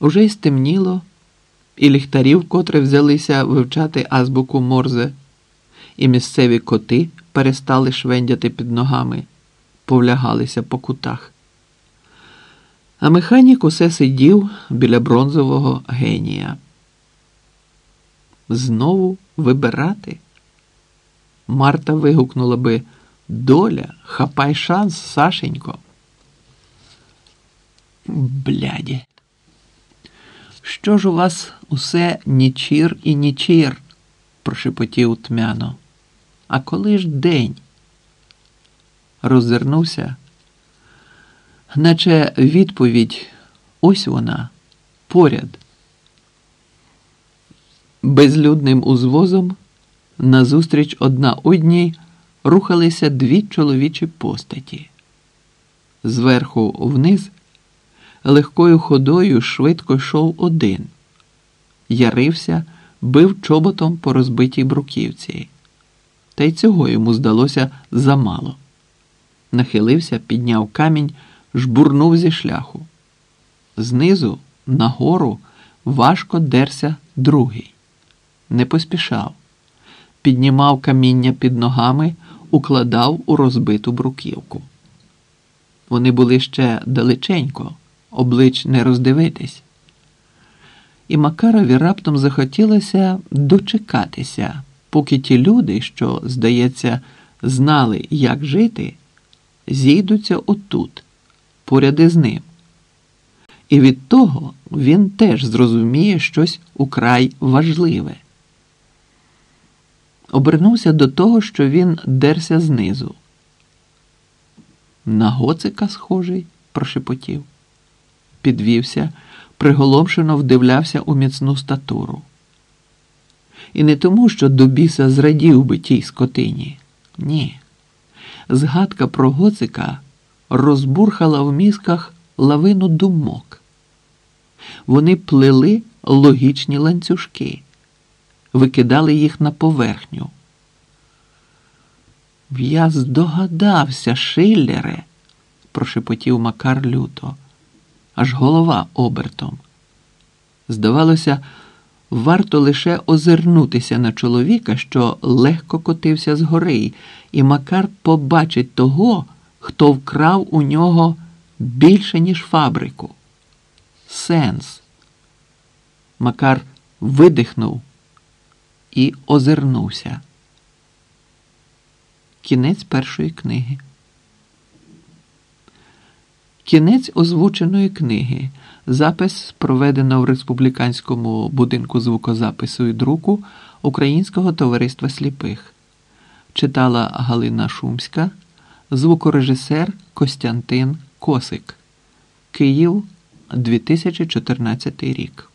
Уже й стемніло, і ліхтарів, котре взялися вивчати азбуку Морзе, і місцеві коти перестали швендяти під ногами, повлягалися по кутах. А механік усе сидів біля бронзового генія. Знову вибирати? Марта вигукнула би Доля, хапай шанс, Сашенько. Бляді. Що ж у вас усе нічір і нічір? прошепотів тмяно. А коли ж день? Роззирнувся, наче відповідь ось вона поряд. Безлюдним узвозом назустріч одна одній рухалися дві чоловічі постаті. Зверху вниз легкою ходою швидко йшов один, ярився, бив чоботом по розбитій бруківці. Та й цього йому здалося замало. Нахилився, підняв камінь, жбурнув зі шляху. Знизу, нагору, важко дерся другий. Не поспішав. Піднімав каміння під ногами, укладав у розбиту бруківку. Вони були ще далеченько, облич не роздивитись. І Макарові раптом захотілося дочекатися, поки ті люди, що, здається, знали, як жити, зійдуться отут, поряд із ним. І від того він теж зрозуміє щось украй важливе. Обернувся до того, що він дерся знизу. На гоцика схожий, прошепотів. Підвівся, приголомшено вдивлявся у міцну статуру. І не тому, що до біса зрадів би тій скотині. Ні. Згадка про гоцика розбурхала в мізках лавину думок. Вони плели логічні ланцюжки, викидали їх на поверхню. Я здогадався, Шиллере, прошепотів Макар люто, аж голова обертом. Здавалося, варто лише озирнутися на чоловіка, що легко котився з гори, і Макар побачить того, хто вкрав у нього більше, ніж фабрику. Сенс. Макар видихнув і озирнувся. Кінець першої книги. Кінець озвученої книги. Запис проведено в Республіканському будинку звукозапису і друку Українського товариства сліпих. Читала Галина Шумська, звукорежисер Костянтин Косик. Київ 2014 рік.